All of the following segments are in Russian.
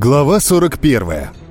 Глава 41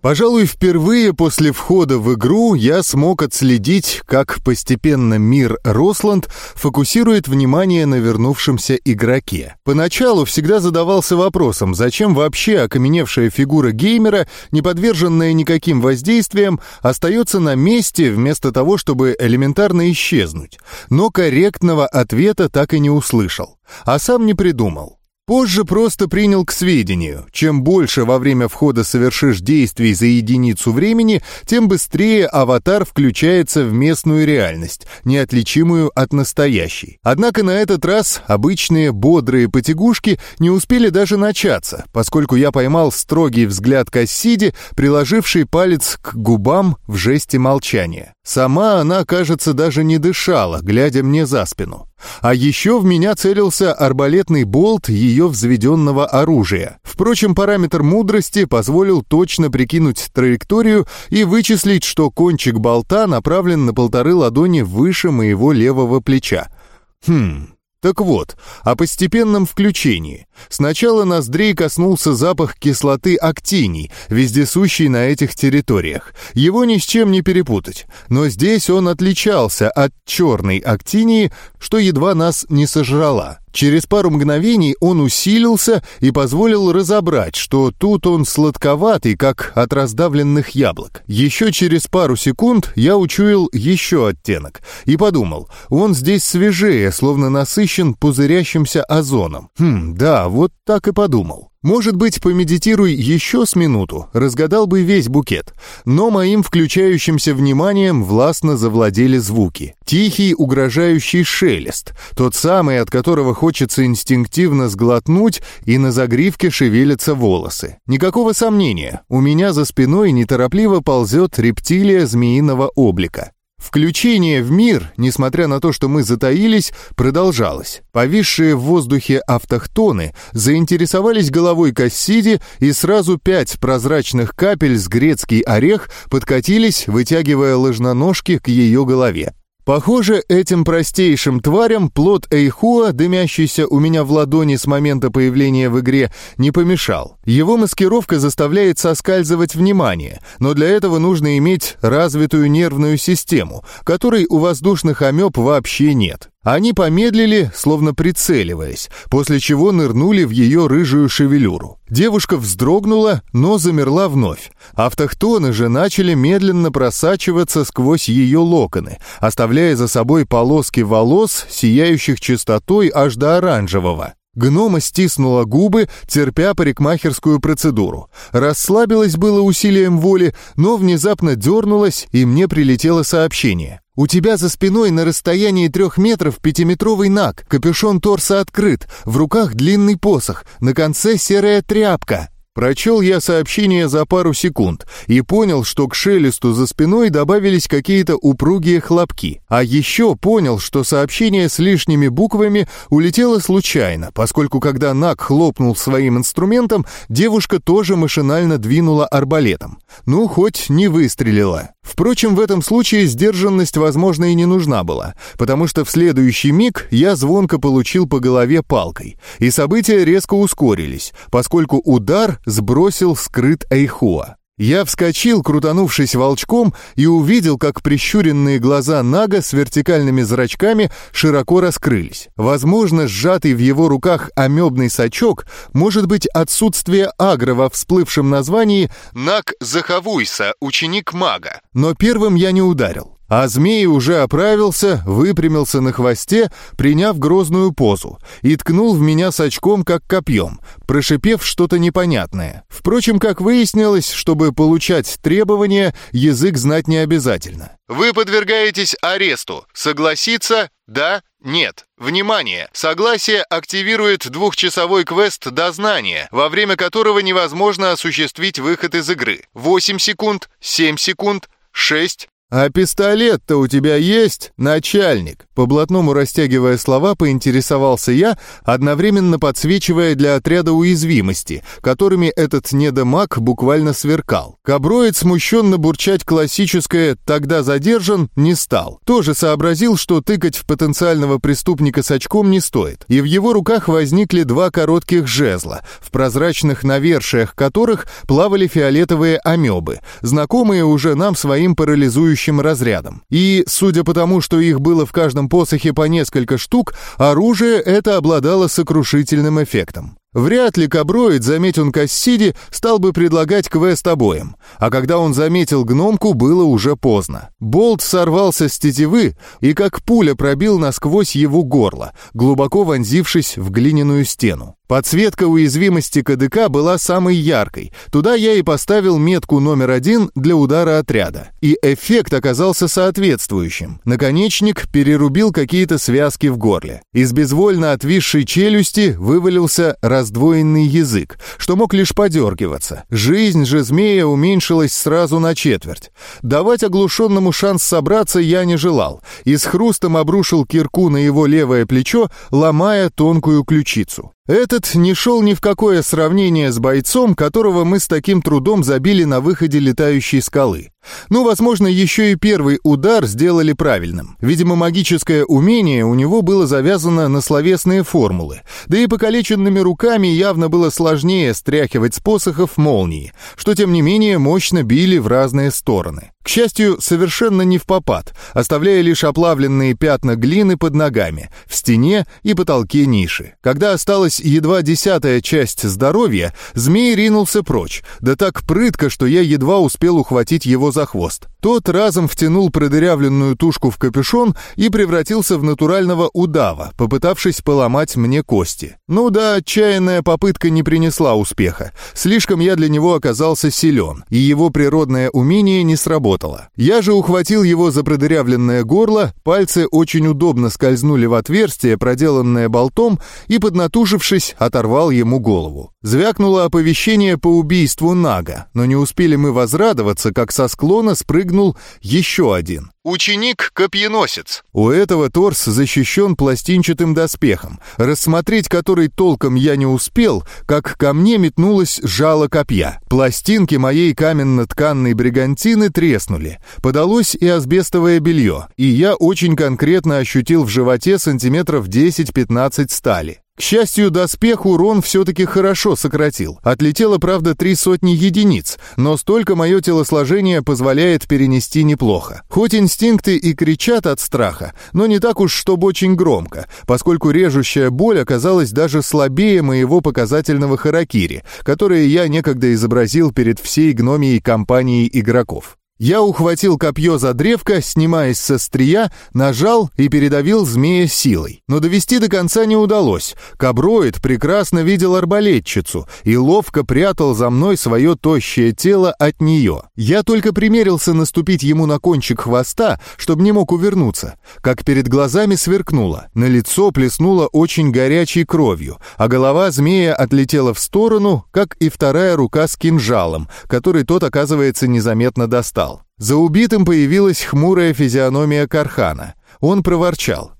Пожалуй, впервые после входа в игру я смог отследить, как постепенно мир Росланд фокусирует внимание на вернувшемся игроке. Поначалу всегда задавался вопросом, зачем вообще окаменевшая фигура геймера, не подверженная никаким воздействиям, остается на месте вместо того, чтобы элементарно исчезнуть. Но корректного ответа так и не услышал. А сам не придумал. Позже просто принял к сведению. Чем больше во время входа совершишь действий за единицу времени, тем быстрее аватар включается в местную реальность, неотличимую от настоящей. Однако на этот раз обычные бодрые потягушки не успели даже начаться, поскольку я поймал строгий взгляд Кассиди, приложивший палец к губам в жесте молчания. Сама она, кажется, даже не дышала, глядя мне за спину. А еще в меня целился арбалетный болт ее взведенного оружия. Впрочем, параметр мудрости позволил точно прикинуть траекторию и вычислить, что кончик болта направлен на полторы ладони выше моего левого плеча. Хм, так вот, о постепенном включении. Сначала ноздрей коснулся запах кислоты актиний, вездесущий на этих территориях. Его ни с чем не перепутать. Но здесь он отличался от черной актинии, что едва нас не сожрала. Через пару мгновений он усилился и позволил разобрать, что тут он сладковатый, как от раздавленных яблок. Еще через пару секунд я учуял еще оттенок и подумал, он здесь свежее, словно насыщен пузырящимся озоном. Хм, да, вот так и подумал. Может быть, помедитируй еще с минуту, разгадал бы весь букет. Но моим включающимся вниманием властно завладели звуки. Тихий, угрожающий шелест, тот самый, от которого хочется инстинктивно сглотнуть, и на загривке шевелятся волосы. Никакого сомнения, у меня за спиной неторопливо ползет рептилия змеиного облика. Включение в мир, несмотря на то, что мы затаились, продолжалось. Повисшие в воздухе автохтоны заинтересовались головой Кассиди, и сразу пять прозрачных капель с грецкий орех подкатились, вытягивая ложноножки к ее голове. Похоже, этим простейшим тварям плод Эйхуа, дымящийся у меня в ладони с момента появления в игре, не помешал. Его маскировка заставляет соскальзывать внимание, но для этого нужно иметь развитую нервную систему, которой у воздушных амеб вообще нет. Они помедлили, словно прицеливаясь, после чего нырнули в ее рыжую шевелюру. Девушка вздрогнула, но замерла вновь. Автохтоны же начали медленно просачиваться сквозь ее локоны, оставляя за собой полоски волос, сияющих чистотой аж до оранжевого. Гнома стиснула губы, терпя парикмахерскую процедуру. Расслабилась было усилием воли, но внезапно дернулась, и мне прилетело сообщение. «У тебя за спиной на расстоянии трех метров пятиметровый наг, капюшон торса открыт, в руках длинный посох, на конце серая тряпка». Прочел я сообщение за пару секунд и понял, что к шелесту за спиной добавились какие-то упругие хлопки. А еще понял, что сообщение с лишними буквами улетело случайно, поскольку когда Нак хлопнул своим инструментом, девушка тоже машинально двинула арбалетом. Ну, хоть не выстрелила. Впрочем, в этом случае сдержанность, возможно, и не нужна была, потому что в следующий миг я звонко получил по голове палкой, и события резко ускорились, поскольку удар сбросил скрыт Эйхуа. Я вскочил, крутанувшись волчком, и увидел, как прищуренные глаза Нага с вертикальными зрачками широко раскрылись. Возможно, сжатый в его руках амебный сачок может быть отсутствие агро во всплывшем названии «Наг Захавуйса, ученик мага». Но первым я не ударил. А змей уже оправился, выпрямился на хвосте, приняв грозную позу, и ткнул в меня с очком, как копьем, прошипев что-то непонятное. Впрочем, как выяснилось, чтобы получать требования, язык знать не обязательно. «Вы подвергаетесь аресту. Согласиться? Да? Нет. Внимание! Согласие активирует двухчасовой квест дознания, во время которого невозможно осуществить выход из игры. 8 секунд, 7 секунд, 6, «А пистолет-то у тебя есть, начальник?» По блатному растягивая слова, поинтересовался я, одновременно подсвечивая для отряда уязвимости, которыми этот недомаг буквально сверкал. Каброид смущенно бурчать классическое «тогда задержан» не стал. Тоже сообразил, что тыкать в потенциального преступника с очком не стоит. И в его руках возникли два коротких жезла, в прозрачных навершиях которых плавали фиолетовые амебы, знакомые уже нам своим парализующим разрядом. И, судя по тому, что их было в каждом посохе по несколько штук, оружие это обладало сокрушительным эффектом. Вряд ли Каброид, заметь он Кассиди, стал бы предлагать квест обоим. А когда он заметил гномку, было уже поздно. Болт сорвался с тетивы и как пуля пробил насквозь его горло, глубоко вонзившись в глиняную стену. Подсветка уязвимости КДК была самой яркой. Туда я и поставил метку номер один для удара отряда. И эффект оказался соответствующим. Наконечник перерубил какие-то связки в горле. Из безвольно отвисшей челюсти вывалился раздвоенный язык, что мог лишь подергиваться. Жизнь же змея уменьшилась сразу на четверть. Давать оглушенному шанс собраться я не желал, и с хрустом обрушил кирку на его левое плечо, ломая тонкую ключицу. Этот не шел ни в какое сравнение с бойцом, которого мы с таким трудом забили на выходе летающей скалы. Ну, возможно, еще и первый удар сделали правильным. Видимо, магическое умение у него было завязано на словесные формулы. Да и покалеченными руками явно было сложнее стряхивать с посохов молнии, что, тем не менее, мощно били в разные стороны. К счастью, совершенно не в попад, оставляя лишь оплавленные пятна глины под ногами, в стене и потолке ниши. Когда осталась едва десятая часть здоровья, змей ринулся прочь, да так прытко, что я едва успел ухватить его за хвост. Тот разом втянул продырявленную тушку в капюшон и превратился в натурального удава, попытавшись поломать мне кости. Ну да, отчаянная попытка не принесла успеха. Слишком я для него оказался силен, и его природное умение не сработало. Я же ухватил его за продырявленное горло, пальцы очень удобно скользнули в отверстие, проделанное болтом, и, поднатужившись, оторвал ему голову. Звякнуло оповещение по убийству Нага, но не успели мы возрадоваться, как со склона спрыгнул еще один. Ученик-копьеносец. У этого торс защищен пластинчатым доспехом, рассмотреть который толком я не успел, как ко мне метнулось жало копья. Пластинки моей каменно-тканной бригантины треснули. Подалось и асбестовое белье, и я очень конкретно ощутил в животе сантиметров 10-15 стали. К счастью, доспех урон все-таки хорошо сократил. Отлетело, правда, три сотни единиц, но столько мое телосложение позволяет перенести неплохо. Хоть инстинкты и кричат от страха, но не так уж, чтобы очень громко, поскольку режущая боль оказалась даже слабее моего показательного харакири, которое я некогда изобразил перед всей гномией компанией игроков. Я ухватил копье за древко, снимаясь со стрия, нажал и передавил змея силой. Но довести до конца не удалось. Каброид прекрасно видел арбалетчицу и ловко прятал за мной свое тощее тело от нее. Я только примерился наступить ему на кончик хвоста, чтобы не мог увернуться, как перед глазами сверкнуло. На лицо плеснуло очень горячей кровью, а голова змея отлетела в сторону, как и вторая рука с кинжалом, который тот, оказывается, незаметно достал. За убитым появилась хмурая физиономия Кархана. Он проворчал.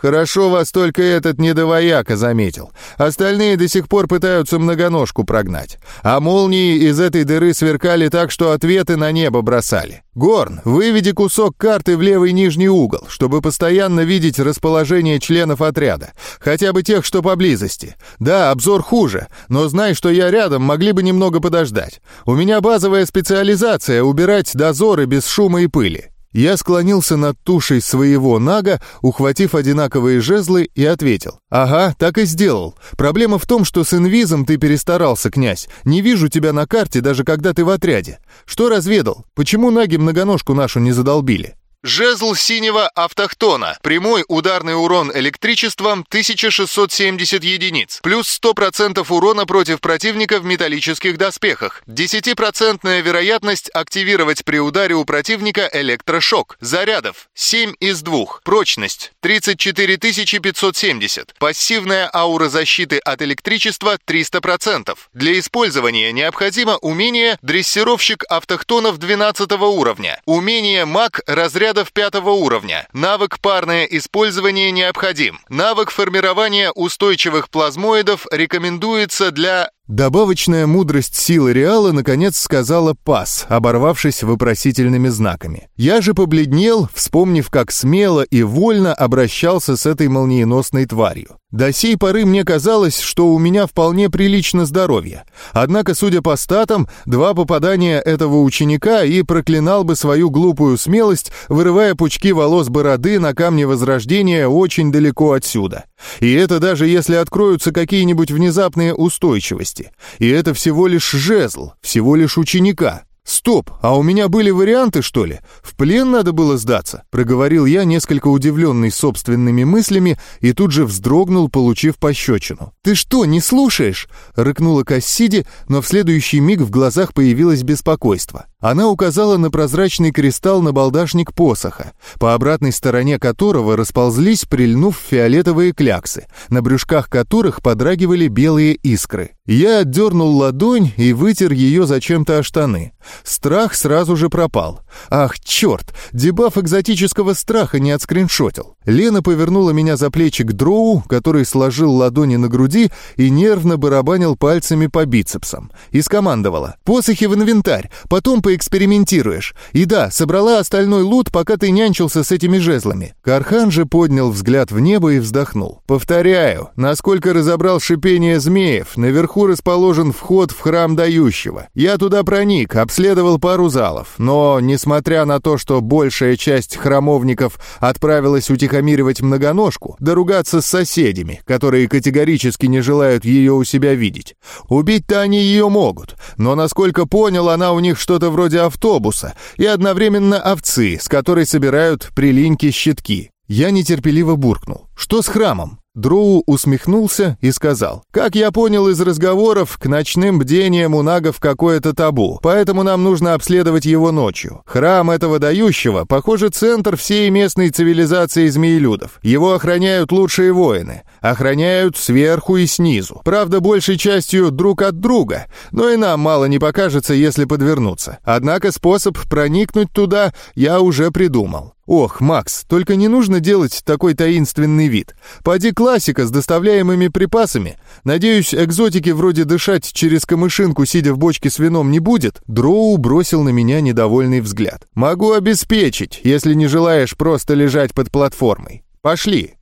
«Хорошо вас только этот недовояка заметил. Остальные до сих пор пытаются многоножку прогнать. А молнии из этой дыры сверкали так, что ответы на небо бросали. Горн, выведи кусок карты в левый нижний угол, чтобы постоянно видеть расположение членов отряда. Хотя бы тех, что поблизости. Да, обзор хуже, но знай, что я рядом, могли бы немного подождать. У меня базовая специализация — убирать дозоры без шума и пыли. Я склонился над тушей своего нага, ухватив одинаковые жезлы, и ответил. «Ага, так и сделал. Проблема в том, что с инвизом ты перестарался, князь. Не вижу тебя на карте, даже когда ты в отряде. Что разведал? Почему наги многоножку нашу не задолбили?» Жезл синего автохтона. Прямой ударный урон электричеством 1670 единиц. Плюс 100% урона против противника в металлических доспехах. 10% вероятность активировать при ударе у противника электрошок. Зарядов 7 из 2. Прочность 34 570. Пассивная аура защиты от электричества 300%. Для использования необходимо умение дрессировщик автохтонов 12 уровня. Умение маг разряд снарядов пятого уровня. Навык парное использование необходим. Навык формирования устойчивых плазмоидов рекомендуется для Добавочная мудрость силы Реала наконец сказала «пас», оборвавшись вопросительными знаками. Я же побледнел, вспомнив, как смело и вольно обращался с этой молниеносной тварью. До сей поры мне казалось, что у меня вполне прилично здоровье. Однако, судя по статам, два попадания этого ученика и проклинал бы свою глупую смелость, вырывая пучки волос бороды на камне Возрождения очень далеко отсюда. И это даже если откроются какие-нибудь внезапные устойчивости. И это всего лишь жезл, всего лишь ученика. «Стоп, а у меня были варианты, что ли? В плен надо было сдаться?» Проговорил я, несколько удивленный собственными мыслями, и тут же вздрогнул, получив пощечину. «Ты что, не слушаешь?» — рыкнула Кассиди, но в следующий миг в глазах появилось беспокойство. Она указала на прозрачный кристалл на балдашник посоха, по обратной стороне которого расползлись, прильнув фиолетовые кляксы, на брюшках которых подрагивали белые искры. Я отдернул ладонь и вытер ее зачем-то о штаны. Страх сразу же пропал. Ах, черт, дебаф экзотического страха не отскриншотил. Лена повернула меня за плечи к дроу, который сложил ладони на груди и нервно барабанил пальцами по бицепсам. И скомандовала. «Посохи в инвентарь, потом поэкспериментируешь. И да, собрала остальной лут, пока ты нянчился с этими жезлами». Кархан же поднял взгляд в небо и вздохнул. «Повторяю, насколько разобрал шипение змеев, наверху расположен вход в храм дающего. Я туда проник, обследовал пару залов, но, несмотря на то, что большая часть храмовников отправилась утихомиривать многоножку, доругаться с соседями, которые категорически не желают ее у себя видеть. Убить-то они ее могут, но, насколько понял, она у них что-то вроде автобуса и одновременно овцы, с которой собирают прилиньки-щитки. Я нетерпеливо буркнул. «Что с храмом?» Дроу усмехнулся и сказал, «Как я понял из разговоров, к ночным бдениям у нагов какое-то табу, поэтому нам нужно обследовать его ночью. Храм этого дающего, похоже, центр всей местной цивилизации змеелюдов. Его охраняют лучшие воины, охраняют сверху и снизу. Правда, большей частью друг от друга, но и нам мало не покажется, если подвернуться. Однако способ проникнуть туда я уже придумал. Ох, Макс, только не нужно делать такой таинственный вид. Поди классика с доставляемыми припасами. Надеюсь, экзотики вроде дышать через камышинку, сидя в бочке с вином, не будет? Дроу бросил на меня недовольный взгляд. Могу обеспечить, если не желаешь просто лежать под платформой. Пошли.